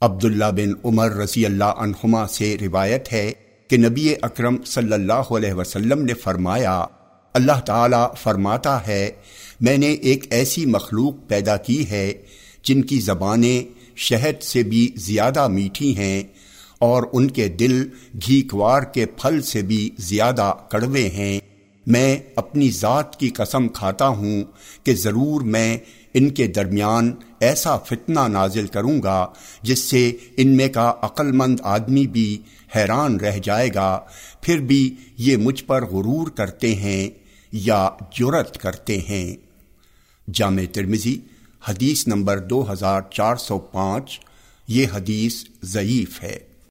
عبداللہ بن عمر رضی اللہ عنہما سے روایت ہے کہ نبی اکرم صلی اللہ علیہ وسلم نے فرمایا، اللہ تعالی فرماتا ہے، میں نے ایک ایسی مخلوق پیدا کی ہے جن کی زبانیں شہد سے بھی زیادہ میٹھی ہیں اور ان کے دل گھیکوار کے پھل سے بھی زیادہ کڑوے ہیں۔ میں اپنی ذات کی قسم کھاتا ہوں کہ ضرور میں ان کے درمیان ایسا فتنہ نازل کروں گا جس سے ان میں کا عقل مند آدمی بھی حیران رہ جائے گا، پھر بھی یہ مجھ پر غرور کرتے ہیں یا جرت کرتے ہیں۔ جامع ترمزی حدیث نمبر دو ہزار چار سو پانچ، یہ حدیث ضعیف ہے۔